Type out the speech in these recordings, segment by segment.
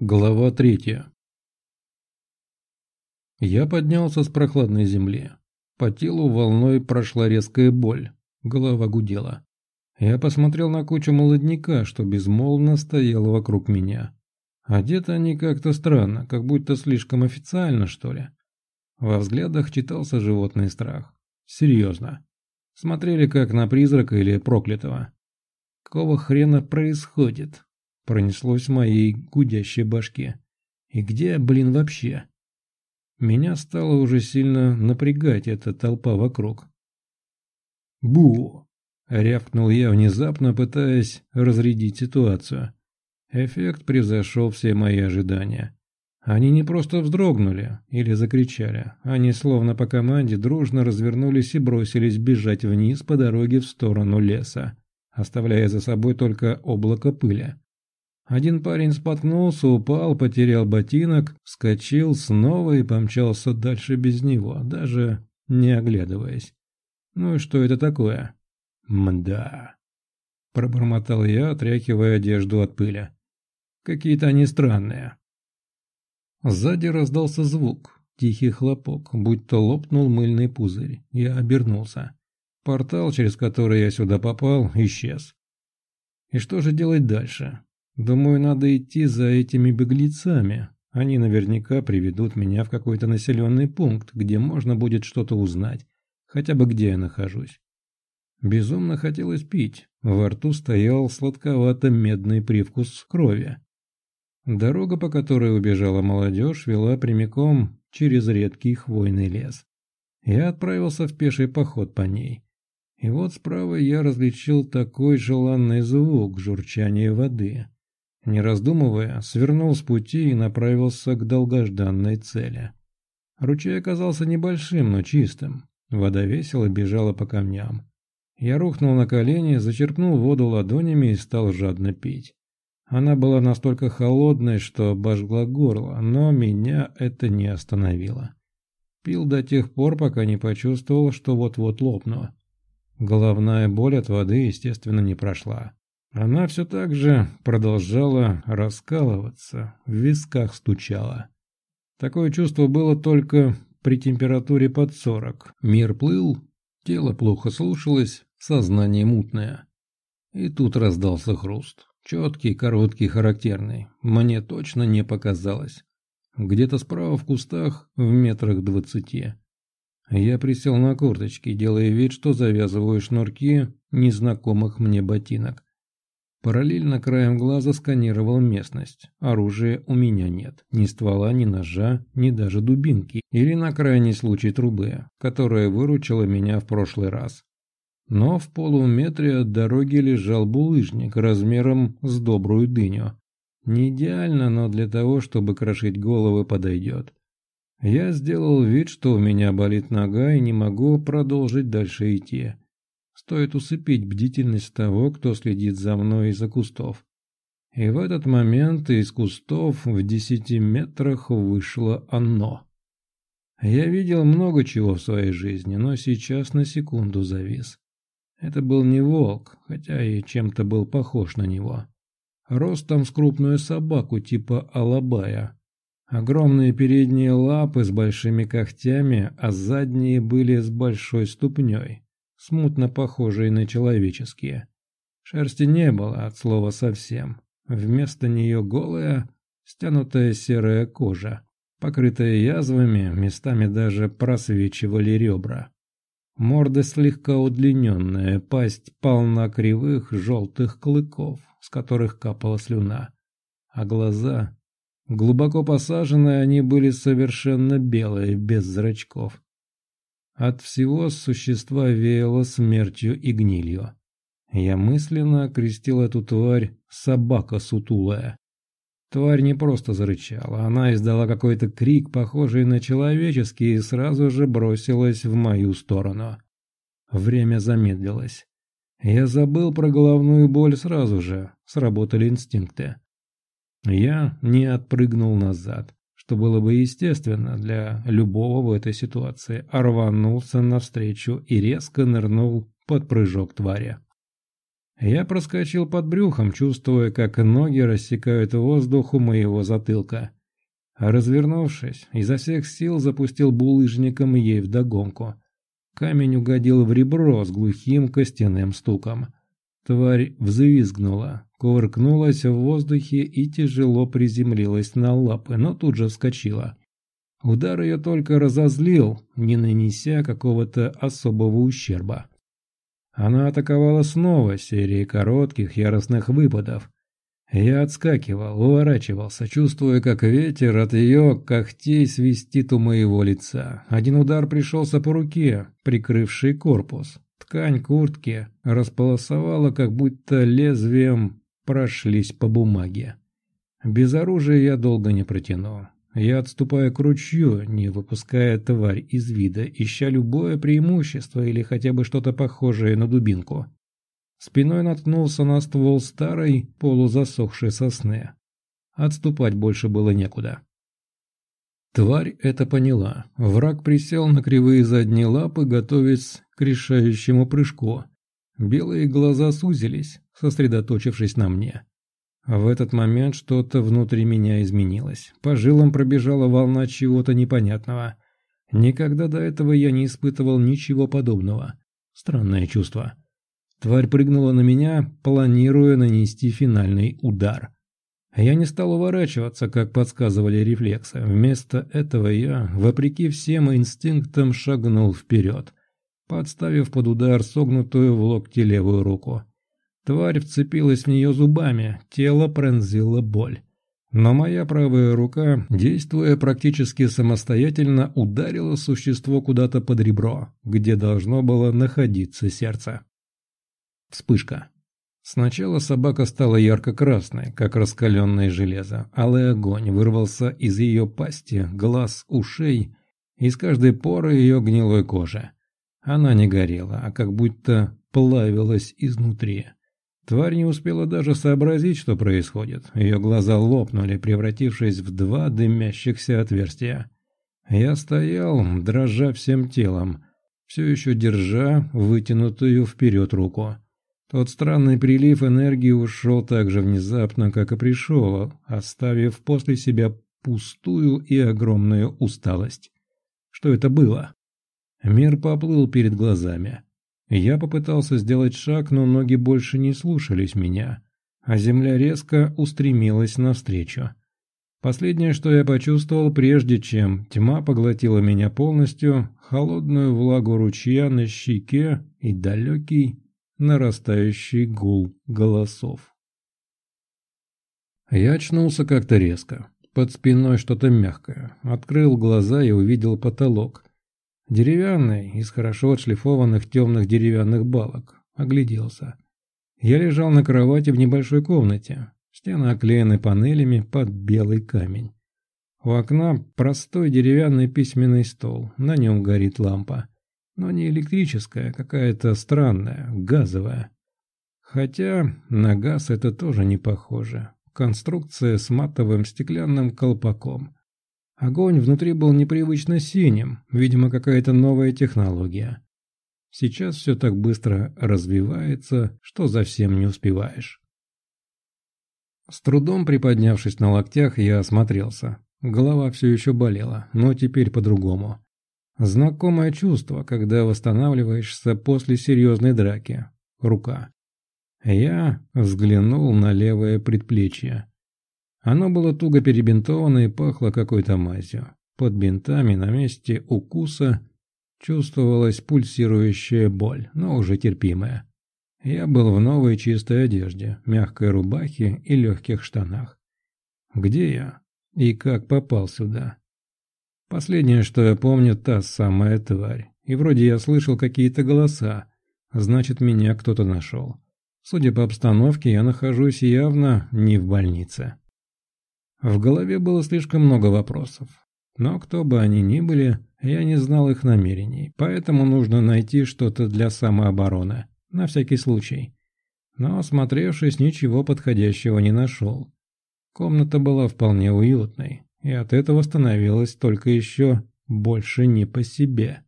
Глава третья. Я поднялся с прохладной земли. По телу волной прошла резкая боль, голова гудела. Я посмотрел на кучу молодняка, что безмолвно стояла вокруг меня. Одеты они как-то странно, как будто слишком официально, что ли. Во взглядах читался животный страх. Серьезно. Смотрели как на призрака или проклятого. Какого хрена происходит? Пронеслось в моей гудящей башке. И где, блин, вообще? Меня стало уже сильно напрягать эта толпа вокруг. «Бу!» — рявкнул я внезапно, пытаясь разрядить ситуацию. Эффект превзошел все мои ожидания. Они не просто вздрогнули или закричали, они словно по команде дружно развернулись и бросились бежать вниз по дороге в сторону леса, оставляя за собой только облако пыли. Один парень споткнулся, упал, потерял ботинок, вскочил снова и помчался дальше без него, даже не оглядываясь. Ну и что это такое? Мда. Пробормотал я, отряхивая одежду от пыли. Какие-то они странные. Сзади раздался звук, тихий хлопок, будто лопнул мыльный пузырь. Я обернулся. Портал, через который я сюда попал, исчез. И что же делать дальше? Думаю, надо идти за этими беглецами. Они наверняка приведут меня в какой-то населенный пункт, где можно будет что-то узнать, хотя бы где я нахожусь. Безумно хотелось пить. Во рту стоял сладковато-медный привкус крови. Дорога, по которой убежала молодежь, вела прямиком через редкий хвойный лес. Я отправился в пеший поход по ней. И вот справа я различил такой желанный звук журчания воды. Не раздумывая, свернул с пути и направился к долгожданной цели. Ручей оказался небольшим, но чистым. Вода весело бежала по камням. Я рухнул на колени, зачерпнул воду ладонями и стал жадно пить. Она была настолько холодной, что обожгла горло, но меня это не остановило. Пил до тех пор, пока не почувствовал, что вот-вот лопну. Головная боль от воды, естественно, не прошла. Она все так же продолжала раскалываться, в висках стучала. Такое чувство было только при температуре под сорок. Мир плыл, тело плохо слушалось, сознание мутное. И тут раздался хруст. Четкий, короткий, характерный. Мне точно не показалось. Где-то справа в кустах, в метрах двадцати. Я присел на корточки, делая вид, что завязываю шнурки незнакомых мне ботинок. Параллельно краем глаза сканировал местность. Оружия у меня нет. Ни ствола, ни ножа, ни даже дубинки. Или на крайний случай трубы, которая выручила меня в прошлый раз. Но в полуметре от дороги лежал булыжник размером с добрую дыню. Не идеально, но для того, чтобы крошить головы, подойдет. Я сделал вид, что у меня болит нога и не могу продолжить дальше идти. Стоит усыпить бдительность того, кто следит за мной из-за кустов. И в этот момент из кустов в десяти метрах вышло оно. Я видел много чего в своей жизни, но сейчас на секунду завис. Это был не волк, хотя и чем-то был похож на него. Ростом с крупную собаку типа алабая. Огромные передние лапы с большими когтями, а задние были с большой ступней смутно похожие на человеческие. Шерсти не было от слова совсем. Вместо нее голая, стянутая серая кожа, покрытая язвами, местами даже просвечивали ребра. Морда слегка удлиненная, пасть полна кривых желтых клыков, с которых капала слюна. А глаза... Глубоко посаженные они были совершенно белые, без зрачков. От всего существа веяло смертью и гнилью. Я мысленно окрестил эту тварь «собака сутулая». Тварь не просто зарычала, она издала какой-то крик, похожий на человеческий, и сразу же бросилась в мою сторону. Время замедлилось. Я забыл про головную боль сразу же, сработали инстинкты. Я не отпрыгнул назад что было бы естественно для любого в этой ситуации, рванулся навстречу и резко нырнул под прыжок твари. Я проскочил под брюхом, чувствуя, как ноги рассекают воздух у моего затылка. развернувшись, изо всех сил запустил булыжником ей вдогонку. Камень угодил в ребро с глухим костяным стуком. Тварь взвизгнула, кувыркнулась в воздухе и тяжело приземлилась на лапы, но тут же вскочила. Удар ее только разозлил, не нанеся какого-то особого ущерба. Она атаковала снова серией коротких яростных выпадов. Я отскакивал, уворачивался, чувствуя, как ветер от ее когтей свистит у моего лица. Один удар пришелся по руке, прикрывший корпус. Ткань куртки располосовала, как будто лезвием прошлись по бумаге. Без оружия я долго не протяну. Я отступаю к ручью, не выпуская тварь из вида, ища любое преимущество или хотя бы что-то похожее на дубинку. Спиной наткнулся на ствол старой, полузасохшей сосны. Отступать больше было некуда. Тварь это поняла. Враг присел на кривые задние лапы, готовясь к решающему прыжку. Белые глаза сузились, сосредоточившись на мне. В этот момент что-то внутри меня изменилось. По жилам пробежала волна чего-то непонятного. Никогда до этого я не испытывал ничего подобного. Странное чувство. Тварь прыгнула на меня, планируя нанести финальный удар. Я не стал уворачиваться, как подсказывали рефлексы. Вместо этого я, вопреки всем инстинктам, шагнул вперед, подставив под удар согнутую в локте левую руку. Тварь вцепилась в нее зубами, тело пронзила боль. Но моя правая рука, действуя практически самостоятельно, ударила существо куда-то под ребро, где должно было находиться сердце. Вспышка. Сначала собака стала ярко-красной, как раскаленное железо. Алый огонь вырвался из ее пасти, глаз, ушей, из каждой поры ее гнилой кожи. Она не горела, а как будто плавилась изнутри. Тварь не успела даже сообразить, что происходит. Ее глаза лопнули, превратившись в два дымящихся отверстия. Я стоял, дрожа всем телом, все еще держа вытянутую вперед руку. Тот странный прилив энергии ушел так же внезапно, как и пришел, оставив после себя пустую и огромную усталость. Что это было? Мир поплыл перед глазами. Я попытался сделать шаг, но ноги больше не слушались меня, а земля резко устремилась навстречу. Последнее, что я почувствовал, прежде чем тьма поглотила меня полностью, холодную влагу ручья на щеке и далекий, нарастающий гул голосов. Я очнулся как-то резко. Под спиной что-то мягкое. Открыл глаза и увидел потолок. Деревянный, из хорошо отшлифованных темных деревянных балок. Огляделся. Я лежал на кровати в небольшой комнате. Стены оклеены панелями под белый камень. У окна простой деревянный письменный стол, на нем горит лампа. Но не электрическая, какая-то странная, газовая. Хотя на газ это тоже не похоже. Конструкция с матовым стеклянным колпаком. Огонь внутри был непривычно синим, видимо, какая-то новая технология. Сейчас все так быстро развивается, что за всем не успеваешь. С трудом приподнявшись на локтях, я осмотрелся. Голова все еще болела, но теперь по-другому. Знакомое чувство, когда восстанавливаешься после серьезной драки. Рука. Я взглянул на левое предплечье. Оно было туго перебинтовано и пахло какой-то мазью. Под бинтами на месте укуса чувствовалась пульсирующая боль, но уже терпимая. Я был в новой чистой одежде, мягкой рубахе и легких штанах. Где я? И как попал сюда? Последнее, что я помню, та самая тварь. И вроде я слышал какие-то голоса. Значит, меня кто-то нашел. Судя по обстановке, я нахожусь явно не в больнице. В голове было слишком много вопросов. Но кто бы они ни были, я не знал их намерений, поэтому нужно найти что-то для самообороны, на всякий случай. Но, осмотревшись, ничего подходящего не нашел. Комната была вполне уютной, и от этого становилось только еще больше не по себе.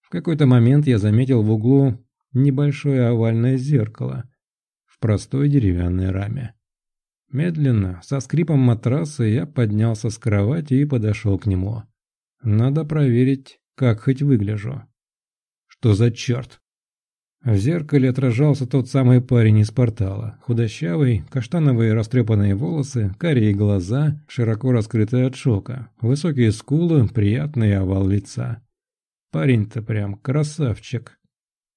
В какой-то момент я заметил в углу небольшое овальное зеркало, простой деревянной раме. Медленно, со скрипом матраса, я поднялся с кровати и подошел к нему. Надо проверить, как хоть выгляжу. Что за черт? В зеркале отражался тот самый парень из портала. Худощавый, каштановые растрепанные волосы, карие глаза, широко раскрытые от шока, высокие скулы, приятный овал лица. Парень-то прям красавчик.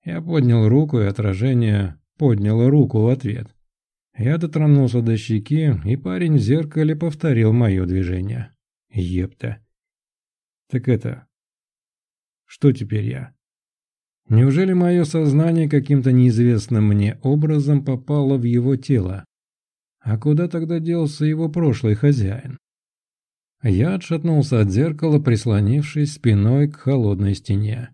Я поднял руку, и отражение подняло руку в ответ. Я дотронулся до щеки, и парень в зеркале повторил мое движение. Епта. Так это... Что теперь я? Неужели мое сознание каким-то неизвестным мне образом попало в его тело? А куда тогда делся его прошлый хозяин? Я отшатнулся от зеркала, прислонившись спиной к холодной стене.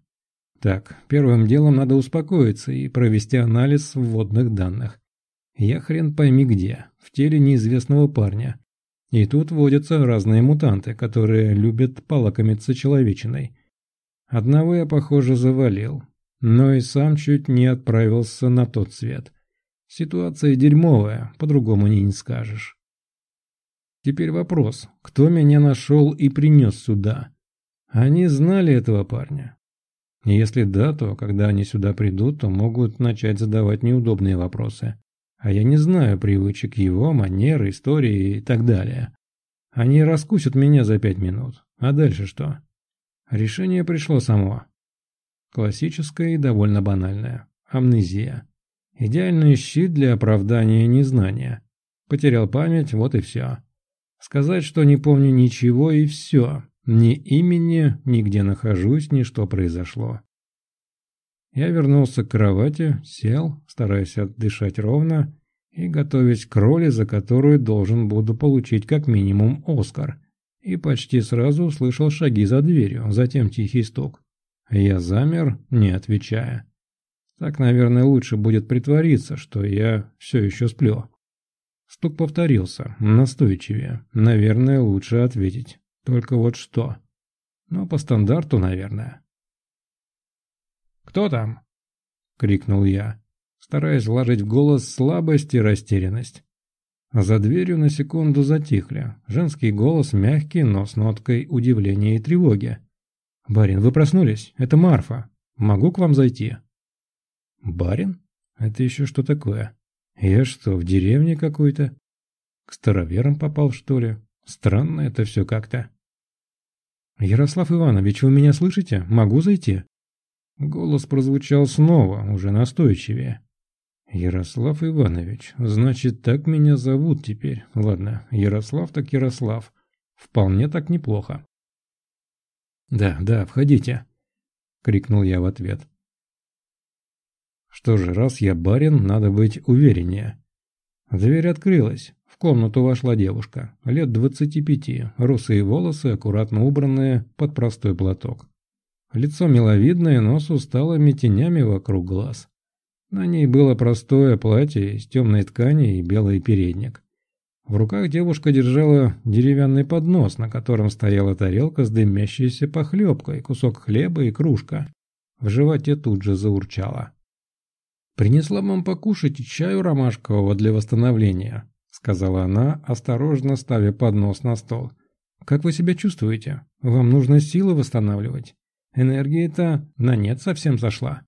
Так, первым делом надо успокоиться и провести анализ вводных данных. Я хрен пойми где, в теле неизвестного парня. И тут водятся разные мутанты, которые любят полакомиться человечиной. Одного я, похоже, завалил, но и сам чуть не отправился на тот свет. Ситуация дерьмовая, по-другому не скажешь. Теперь вопрос, кто меня нашел и принес сюда? Они знали этого парня? Если да, то когда они сюда придут, то могут начать задавать неудобные вопросы. А я не знаю привычек его, манер, истории и так далее. Они раскусят меня за пять минут. А дальше что? Решение пришло само. Классическое и довольно банальное. Амнезия. Идеальный щит для оправдания незнания. Потерял память, вот и все. Сказать, что не помню ничего и все. Ни имени, ни где нахожусь, ни что произошло. Я вернулся к кровати, сел, стараясь отдышать ровно и готовясь к роли, за которую должен буду получить как минимум Оскар. И почти сразу услышал шаги за дверью, затем тихий стук. Я замер, не отвечая. Так, наверное, лучше будет притвориться, что я все еще сплю. Стук повторился, настойчивее. Наверное, лучше ответить. Только вот что. Но по стандарту, наверное. «Кто там?» — крикнул я, стараясь вложить в голос слабость и растерянность. За дверью на секунду затихли. Женский голос мягкий, но с ноткой удивления и тревоги. «Барин, вы проснулись? Это Марфа. Могу к вам зайти?» «Барин? Это еще что такое? Я что, в деревне какой-то? К староверам попал, что ли? Странно это все как-то». «Ярослав Иванович, вы меня слышите? Могу зайти?» Голос прозвучал снова, уже настойчивее. «Ярослав Иванович, значит, так меня зовут теперь. Ладно, Ярослав так Ярослав. Вполне так неплохо. «Да, да, входите», — крикнул я в ответ. Что же, раз я барин, надо быть увереннее. Дверь открылась. В комнату вошла девушка, лет двадцати пяти, русые волосы, аккуратно убранные под простой платок. Лицо миловидное, но с усталыми тенями вокруг глаз. На ней было простое платье из темной ткани и белый передник. В руках девушка держала деревянный поднос, на котором стояла тарелка с дымящейся похлебкой, кусок хлеба и кружка. В животе тут же заурчало. «Принесла вам покушать чаю ромашкового для восстановления», — сказала она, осторожно ставя поднос на стол. «Как вы себя чувствуете? Вам нужно силы восстанавливать. Энергия-то на нет совсем сошла».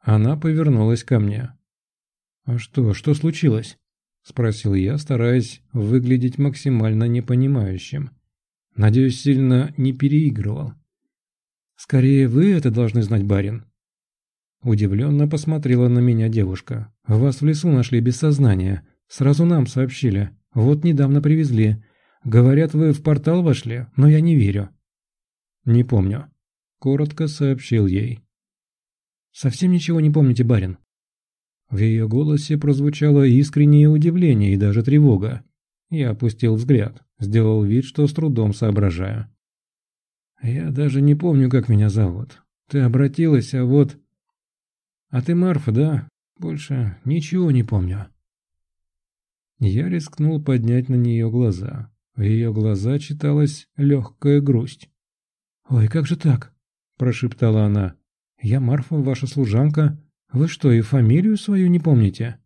Она повернулась ко мне. «А что, что случилось?» — спросил я, стараясь выглядеть максимально непонимающим. Надеюсь, сильно не переигрывал. «Скорее вы это должны знать, барин». Удивленно посмотрела на меня девушка. «Вас в лесу нашли без сознания. Сразу нам сообщили. Вот недавно привезли. Говорят, вы в портал вошли, но я не верю». «Не помню», — коротко сообщил ей. «Совсем ничего не помните, барин?» В ее голосе прозвучало искреннее удивление и даже тревога. Я опустил взгляд, сделал вид, что с трудом соображаю. «Я даже не помню, как меня зовут. Ты обратилась, а вот...» «А ты Марфа, да? Больше ничего не помню». Я рискнул поднять на нее глаза. В ее глаза читалась легкая грусть. «Ой, как же так?» – прошептала она. «Я Марфа, ваша служанка. Вы что, и фамилию свою не помните?»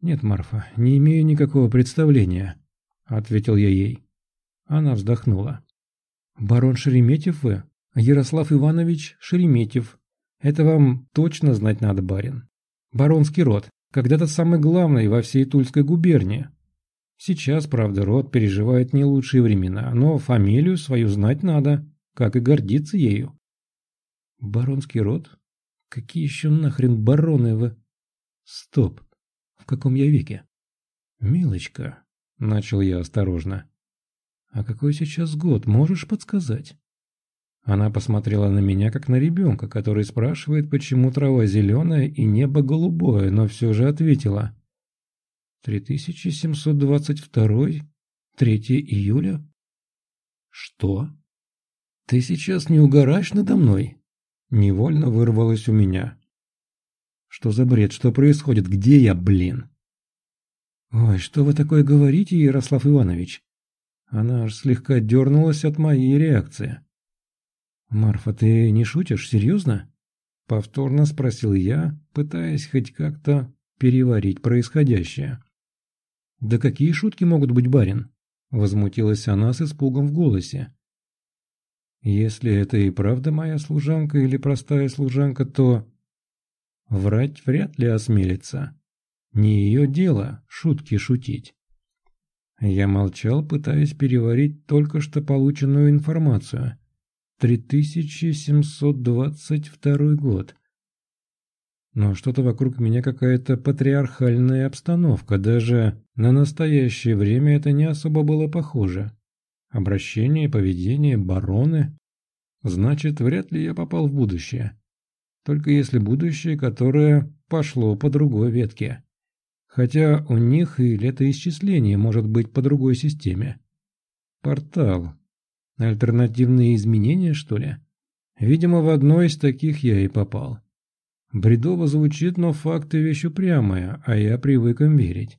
«Нет, Марфа, не имею никакого представления», — ответил я ей. Она вздохнула. «Барон Шереметьев вы? Ярослав Иванович Шереметьев. Это вам точно знать надо, барин. Баронский род, когда-то самый главный во всей Тульской губернии. Сейчас, правда, род переживает не лучшие времена, но фамилию свою знать надо, как и гордиться ею». «Баронский род? Какие еще нахрен бароны вы?» «Стоп, в каком я веке?» «Милочка», — начал я осторожно, «А какой сейчас год, можешь подсказать?» Она посмотрела на меня, как на ребенка, который спрашивает, почему трава зеленая и небо голубое, но все же ответила. «3722? 3 июля?» «Что? Ты сейчас не угораешь надо мной?» Невольно вырвалось у меня. «Что за бред? Что происходит? Где я, блин?» «Ой, что вы такое говорите, Ярослав Иванович?» Она аж слегка дернулась от моей реакции. «Марфа, ты не шутишь? Серьезно?» Повторно спросил я, пытаясь хоть как-то переварить происходящее. «Да какие шутки могут быть, барин?» Возмутилась она с испугом в голосе. «Если это и правда моя служанка или простая служанка, то...» Врать вряд ли осмелится. Не ее дело шутки шутить. Я молчал, пытаясь переварить только что полученную информацию. 3722 год. Но что-то вокруг меня какая-то патриархальная обстановка, даже на настоящее время это не особо было похоже. Обращение, поведение, бароны. Значит, вряд ли я попал в будущее. Только если будущее, которое пошло по другой ветке. Хотя у них и летоисчисление может быть по другой системе. Портал. Альтернативные изменения, что ли? Видимо, в одно из таких я и попал. Бредово звучит, но факты вещь упрямая, а я привык им верить.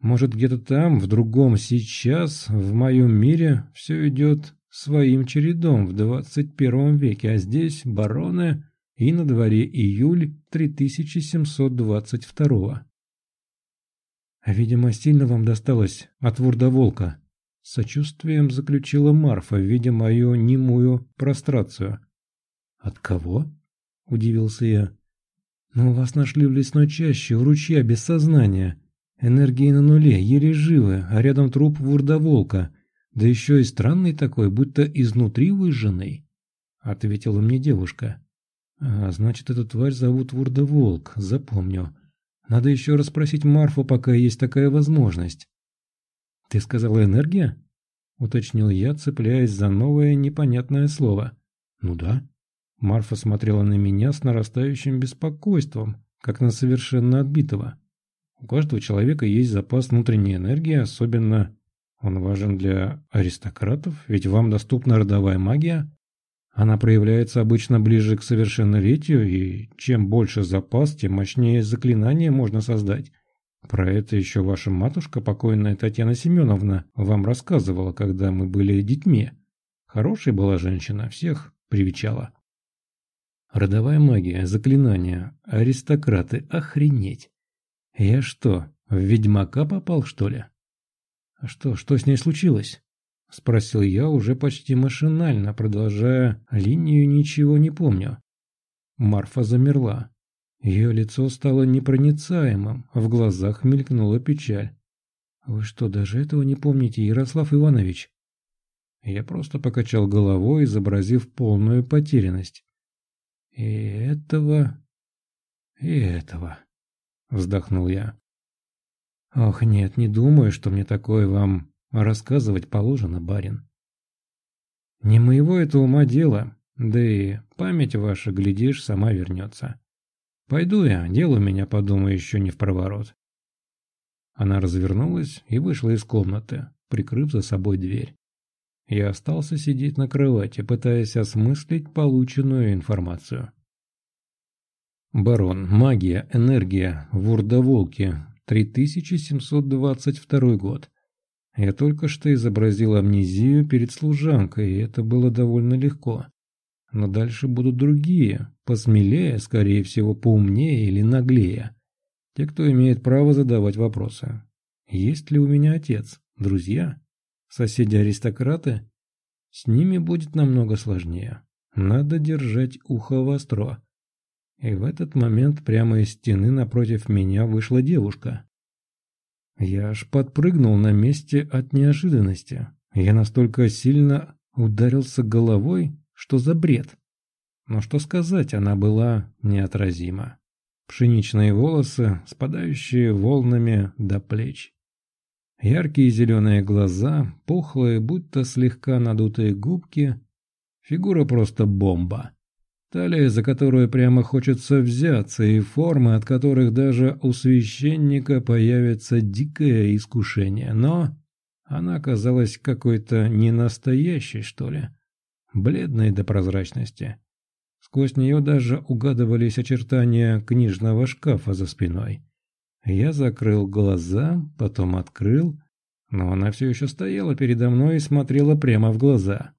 Может, где-то там, в другом сейчас, в моем мире, все идет своим чередом в 21 веке, а здесь бароны и на дворе июль 3722 «Видимо, сильно вам досталось от вурдоволка», — сочувствием заключила Марфа, видя мою немую прострацию. «От кого?» — удивился я. «Но вас нашли в лесной чаще, у ручья, без сознания. Энергии на нуле, еле живы, а рядом труп вурдоволка, да еще и странный такой, будто изнутри выжженный», — ответила мне девушка. «А, значит, эту тварь зовут Вурдоволк, запомню. Надо еще расспросить Марфу, пока есть такая возможность. «Ты сказала энергия?» — уточнил я, цепляясь за новое непонятное слово. «Ну да». Марфа смотрела на меня с нарастающим беспокойством, как на совершенно отбитого. У каждого человека есть запас внутренней энергии, особенно он важен для аристократов, ведь вам доступна родовая магия, она проявляется обычно ближе к совершеннолетию, и чем больше запас, тем мощнее заклинание можно создать. Про это еще ваша матушка, покойная Татьяна Семеновна, вам рассказывала, когда мы были детьми. Хорошая была женщина, всех привечала. Родовая магия, заклинания, аристократы, охренеть. Я что, в ведьмака попал, что ли? А что, что с ней случилось? — спросил я уже почти машинально, продолжая линию «ничего не помню». Марфа замерла. Ее лицо стало непроницаемым, в глазах мелькнула печаль. «Вы что, даже этого не помните, Ярослав Иванович?» Я просто покачал головой, изобразив полную потерянность. «И этого... и этого...» — вздохнул я. «Ох, нет, не думаю, что мне такое вам Рассказывать положено, барин. Не моего это ума дело, да и память ваша, глядишь, сама вернется. Пойду я, дело у меня, подумаю, еще не в проворот. Она развернулась и вышла из комнаты, прикрыв за собой дверь. Я остался сидеть на кровати, пытаясь осмыслить полученную информацию. Барон, магия, энергия, вурдоволки, 3722 год. Я только что изобразил амнезию перед служанкой, и это было довольно легко. Но дальше будут другие, посмелее, скорее всего, поумнее или наглее. Те, кто имеет право задавать вопросы. Есть ли у меня отец? Друзья? Соседи-аристократы? С ними будет намного сложнее. Надо держать ухо востро. И в этот момент прямо из стены напротив меня вышла девушка. Я аж подпрыгнул на месте от неожиданности. Я настолько сильно ударился головой, что за бред. Но что сказать, она была неотразима. Пшеничные волосы, спадающие волнами до плеч. Яркие зеленые глаза, пухлые, будто слегка надутые губки. Фигура просто бомба. Талия, за которую прямо хочется взяться, и формы, от которых даже у священника появится дикое искушение. Но она казалась какой-то ненастоящей, что ли. Бледной до прозрачности. Сквозь нее даже угадывались очертания книжного шкафа за спиной. Я закрыл глаза, потом открыл, но она все еще стояла передо мной и смотрела прямо в глаза.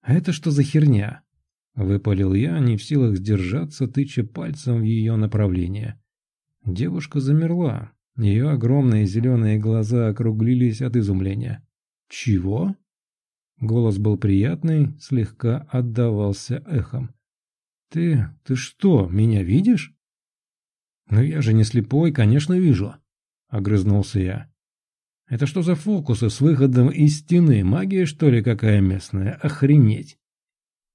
«А это что за херня?» — выпалил я, не в силах сдержаться, тыча пальцем в ее направление. Девушка замерла. Ее огромные зеленые глаза округлились от изумления. «Чего?» Голос был приятный, слегка отдавался эхом. «Ты... ты что, меня видишь?» «Ну я же не слепой, конечно, вижу», — огрызнулся я. «Это что за фокусы с выходом из стены? Магия, что ли, какая местная? Охренеть!»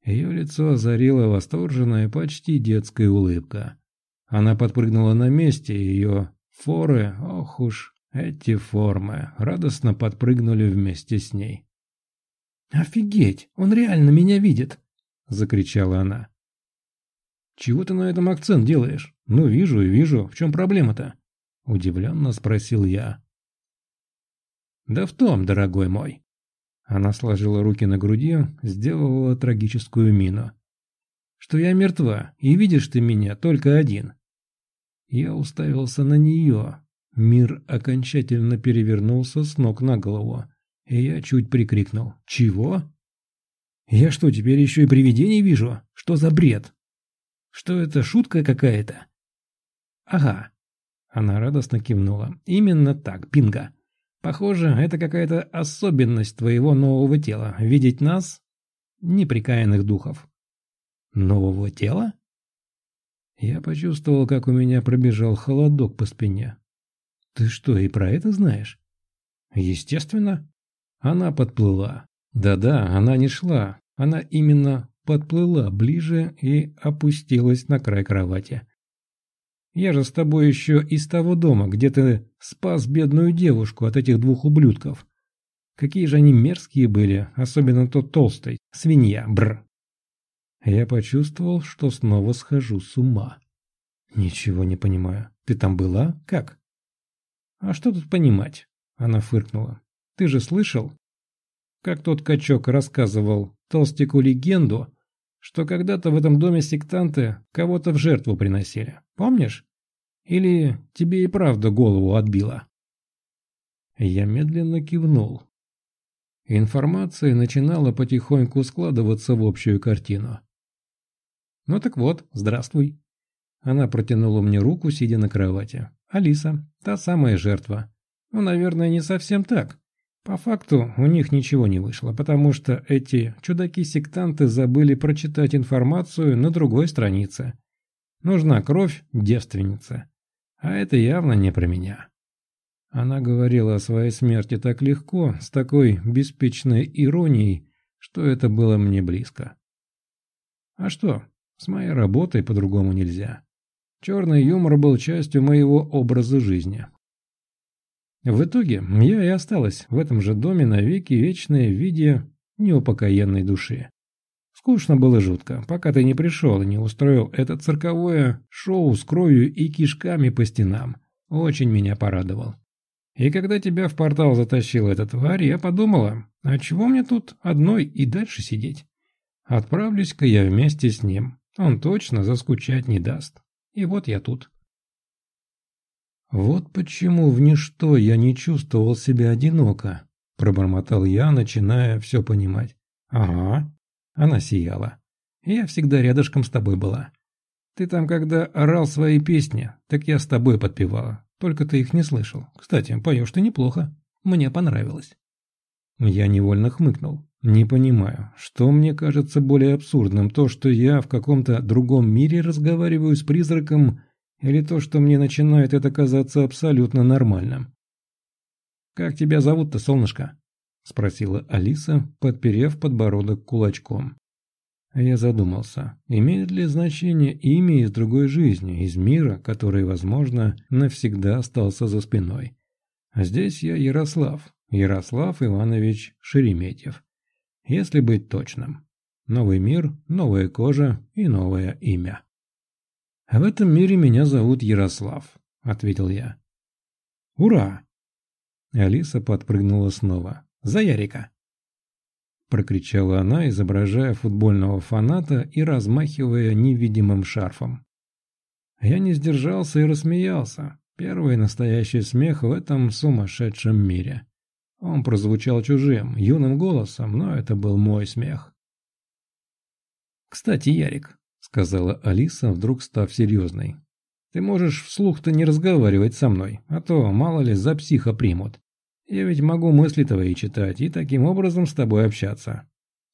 Ее лицо озарила восторженная, почти детская улыбка. Она подпрыгнула на месте, ее форы, ох уж, эти формы, радостно подпрыгнули вместе с ней. «Офигеть! Он реально меня видит!» — закричала она. «Чего ты на этом акцент делаешь? Ну, вижу и вижу. В чем проблема-то?» — удивленно спросил я. «Да в том, дорогой мой». Она сложила руки на груди, сделала трагическую мину. «Что я мертва, и видишь ты меня только один». Я уставился на нее. Мир окончательно перевернулся с ног на голову. И я чуть прикрикнул. «Чего?» «Я что, теперь еще и привидений вижу? Что за бред? Что это, шутка какая-то?» «Ага». Она радостно кивнула. «Именно так, Пинга. Похоже, это какая-то особенность твоего нового тела. Видеть нас, неприкаянных духов». «Нового тела?» Я почувствовал, как у меня пробежал холодок по спине. «Ты что, и про это знаешь?» «Естественно. Она подплыла. Да-да, она не шла. Она именно подплыла ближе и опустилась на край кровати. «Я же с тобой еще из того дома, где ты спас бедную девушку от этих двух ублюдков. Какие же они мерзкие были, особенно тот толстый, свинья, бр. Я почувствовал, что снова схожу с ума. «Ничего не понимаю. Ты там была? Как?» «А что тут понимать?» Она фыркнула. Ты же слышал, как тот качок рассказывал толстику легенду, что когда-то в этом доме сектанты кого-то в жертву приносили. Помнишь? Или тебе и правда голову отбило?» Я медленно кивнул. Информация начинала потихоньку складываться в общую картину. «Ну так вот, здравствуй». Она протянула мне руку, сидя на кровати. «Алиса, та самая жертва. Ну, наверное, не совсем так. По факту у них ничего не вышло, потому что эти чудаки-сектанты забыли прочитать информацию на другой странице. Нужна кровь девственницы. А это явно не про меня. Она говорила о своей смерти так легко, с такой беспечной иронией, что это было мне близко. А что, с моей работой по-другому нельзя. Черный юмор был частью моего образа жизни, в итоге я и осталась в этом же доме навеки вечное в виде неупокоенной души. Скучно было жутко, пока ты не пришел и не устроил это цирковое шоу с кровью и кишками по стенам. Очень меня порадовал. И когда тебя в портал затащил эта тварь, я подумала, а чего мне тут одной и дальше сидеть? Отправлюсь-ка я вместе с ним. Он точно заскучать не даст. И вот я тут. «Вот почему в ничто я не чувствовал себя одиноко», – пробормотал я, начиная все понимать. «Ага». Она сияла. «Я всегда рядышком с тобой была». Ты там, когда орал свои песни, так я с тобой подпевала. Только ты их не слышал. Кстати, поешь ты неплохо. Мне понравилось». Я невольно хмыкнул. Не понимаю, что мне кажется более абсурдным, то, что я в каком-то другом мире разговариваю с призраком, или то, что мне начинает это казаться абсолютно нормальным. «Как тебя зовут-то, солнышко?» – спросила Алиса, подперев подбородок кулачком. Я задумался, имеет ли значение имя из другой жизни, из мира, который, возможно, навсегда остался за спиной. А здесь я Ярослав, Ярослав Иванович Шереметьев. Если быть точным. Новый мир, новая кожа и новое имя. «В этом мире меня зовут Ярослав», — ответил я. «Ура!» Алиса подпрыгнула снова. «За Ярика!» Прокричала она, изображая футбольного фаната и размахивая невидимым шарфом. Я не сдержался и рассмеялся. Первый настоящий смех в этом сумасшедшем мире. Он прозвучал чужим, юным голосом, но это был мой смех. «Кстати, Ярик», — сказала Алиса, вдруг став серьезной, — «ты можешь вслух-то не разговаривать со мной, а то, мало ли, за психа примут. Я ведь могу мысли твои читать и таким образом с тобой общаться».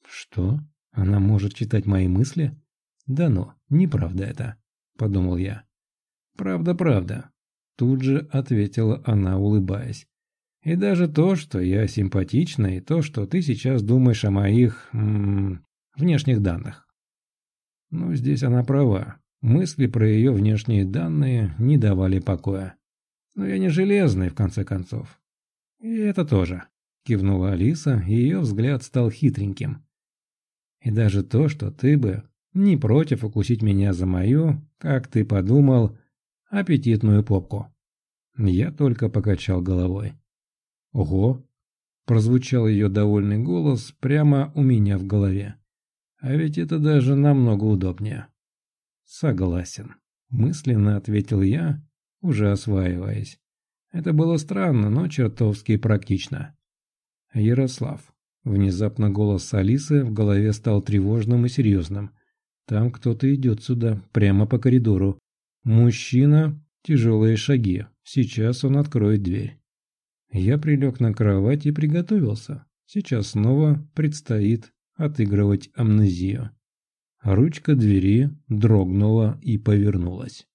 «Что? Она может читать мои мысли?» «Да ну, неправда это», — подумал я. «Правда, правда», — тут же ответила она, улыбаясь. «И даже то, что я симпатична, и то, что ты сейчас думаешь о моих... М -м, внешних данных». Ну, здесь она права. Мысли про ее внешние данные не давали покоя. Но я не железный, в конце концов. «И это тоже», – кивнула Алиса, и ее взгляд стал хитреньким. «И даже то, что ты бы не против укусить меня за мою, как ты подумал, аппетитную попку». Я только покачал головой. «Ого!» – прозвучал ее довольный голос прямо у меня в голове. «А ведь это даже намного удобнее». «Согласен», – мысленно ответил я, уже осваиваясь. Это было странно, но чертовски практично. Ярослав. Внезапно голос Алисы в голове стал тревожным и серьезным. Там кто-то идет сюда, прямо по коридору. Мужчина, тяжелые шаги. Сейчас он откроет дверь. Я прилег на кровать и приготовился. Сейчас снова предстоит отыгрывать амнезию. Ручка двери дрогнула и повернулась.